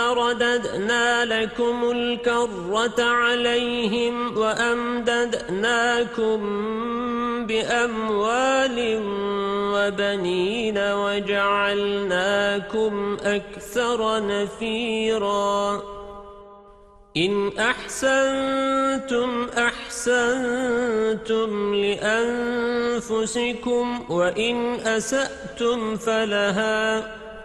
رددنا لكم الكرة عليهم وأمددناكم بأموال وبنين وجعلناكم أكثر نفيرا. إن أحسنتم أحسنتم لأنفسكم وإن أسأتم فلها.